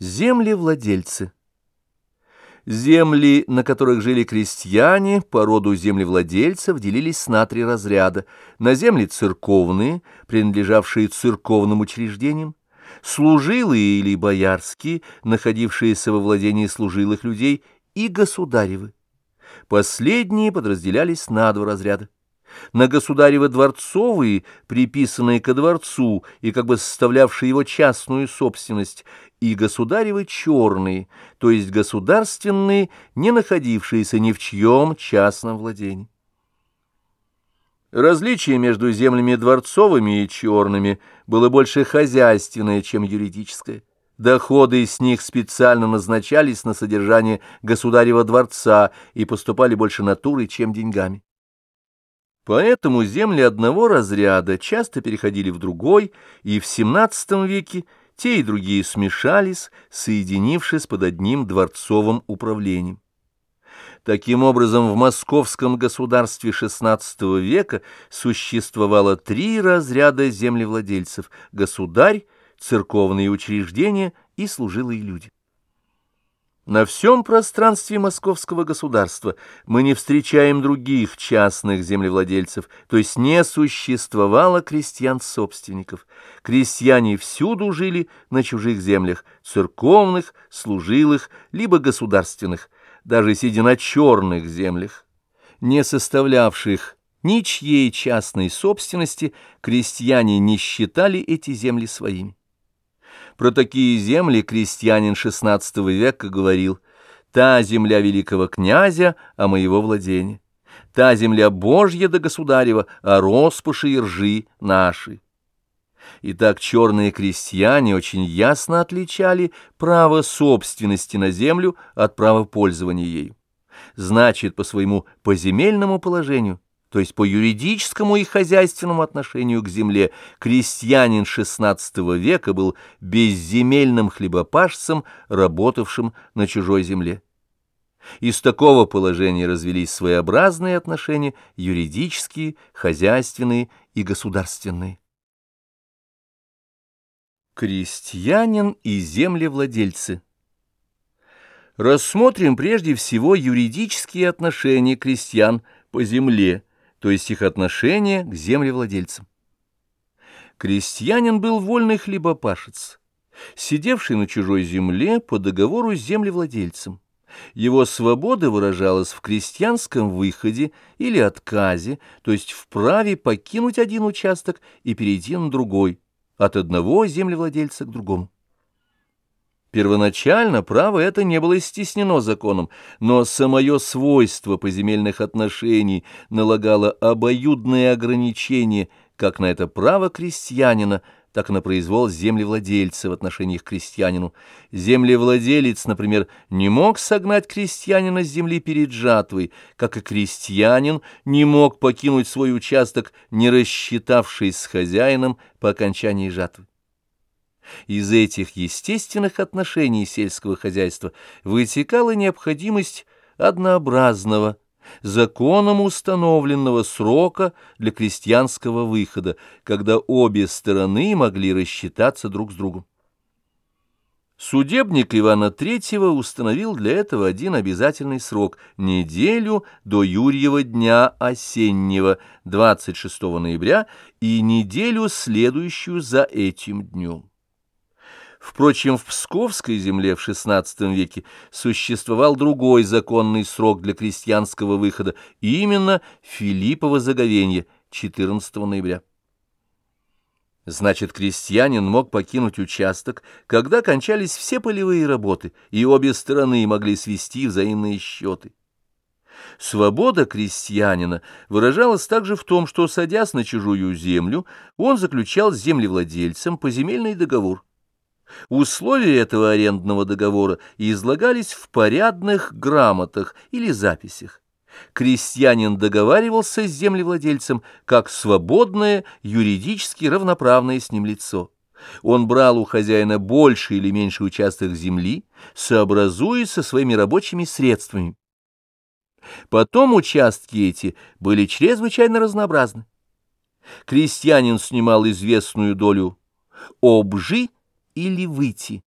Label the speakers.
Speaker 1: Землевладельцы. Земли, на которых жили крестьяне, по роду землевладельцев делились на три разряда. На земли церковные, принадлежавшие церковным учреждениям, служилые или боярские, находившиеся во владении служилых людей, и государевы. Последние подразделялись на два разряда на государево-дворцовые, приписанные ко дворцу и как бы составлявшие его частную собственность, и государевы черные, то есть государственные, не находившиеся ни в чьем частном владении. Различие между землями дворцовыми и черными было больше хозяйственное, чем юридическое. Доходы с них специально назначались на содержание государева дворца и поступали больше натурой, чем деньгами. Поэтому земли одного разряда часто переходили в другой, и в XVII веке те и другие смешались, соединившись под одним дворцовым управлением. Таким образом, в московском государстве XVI века существовало три разряда землевладельцев – государь, церковные учреждения и служилые люди. На всем пространстве московского государства мы не встречаем других частных землевладельцев, то есть не существовало крестьян-собственников. Крестьяне всюду жили на чужих землях, церковных, служилых, либо государственных, даже сидя на черных землях, не составлявших ничьей частной собственности, крестьяне не считали эти земли своими. Про такие земли крестьянин XVI века говорил «Та земля великого князя, а моего владения, та земля Божья да государева, а роспуши и ржи наши». Итак, черные крестьяне очень ясно отличали право собственности на землю от права пользования ею. Значит, по своему поземельному положению – то есть по юридическому и хозяйственному отношению к земле, крестьянин XVI века был безземельным хлебопашцем, работавшим на чужой земле. Из такого положения развелись своеобразные отношения юридические, хозяйственные и государственные. Крестьянин и землевладельцы Рассмотрим прежде всего юридические отношения крестьян по земле – то есть их отношение к землевладельцам. Крестьянин был вольный хлебопашец, сидевший на чужой земле по договору с землевладельцем. Его свобода выражалась в крестьянском выходе или отказе, то есть в праве покинуть один участок и перейти на другой, от одного землевладельца к другому. Первоначально право это не было стеснено законом, но самое свойство поземельных отношений налагало обоюдные ограничения как на это право крестьянина, так и на произвол землевладельца в отношениях к крестьянину. Землевладелец, например, не мог согнать крестьянина с земли перед жатвой, как и крестьянин не мог покинуть свой участок, не рассчитавшись с хозяином по окончании жатвы. Из этих естественных отношений сельского хозяйства вытекала необходимость однообразного, законом установленного срока для крестьянского выхода, когда обе стороны могли рассчитаться друг с другом. Судебник Ивана III установил для этого один обязательный срок – неделю до Юрьева дня осеннего, 26 ноября, и неделю, следующую за этим днем. Впрочем, в Псковской земле в XVI веке существовал другой законный срок для крестьянского выхода, именно Филиппово заговенье 14 ноября. Значит, крестьянин мог покинуть участок, когда кончались все полевые работы, и обе стороны могли свести взаимные счеты. Свобода крестьянина выражалась также в том, что, садясь на чужую землю, он заключал с землевладельцем поземельный договор. Условия этого арендного договора излагались в порядных грамотах или записях. Крестьянин договаривался с землевладельцем как свободное, юридически равноправное с ним лицо. Он брал у хозяина больше или меньше участок земли, сообразуясь со своими рабочими средствами. Потом участки эти были чрезвычайно разнообразны. Крестьянин снимал известную долю обжи, или выйти.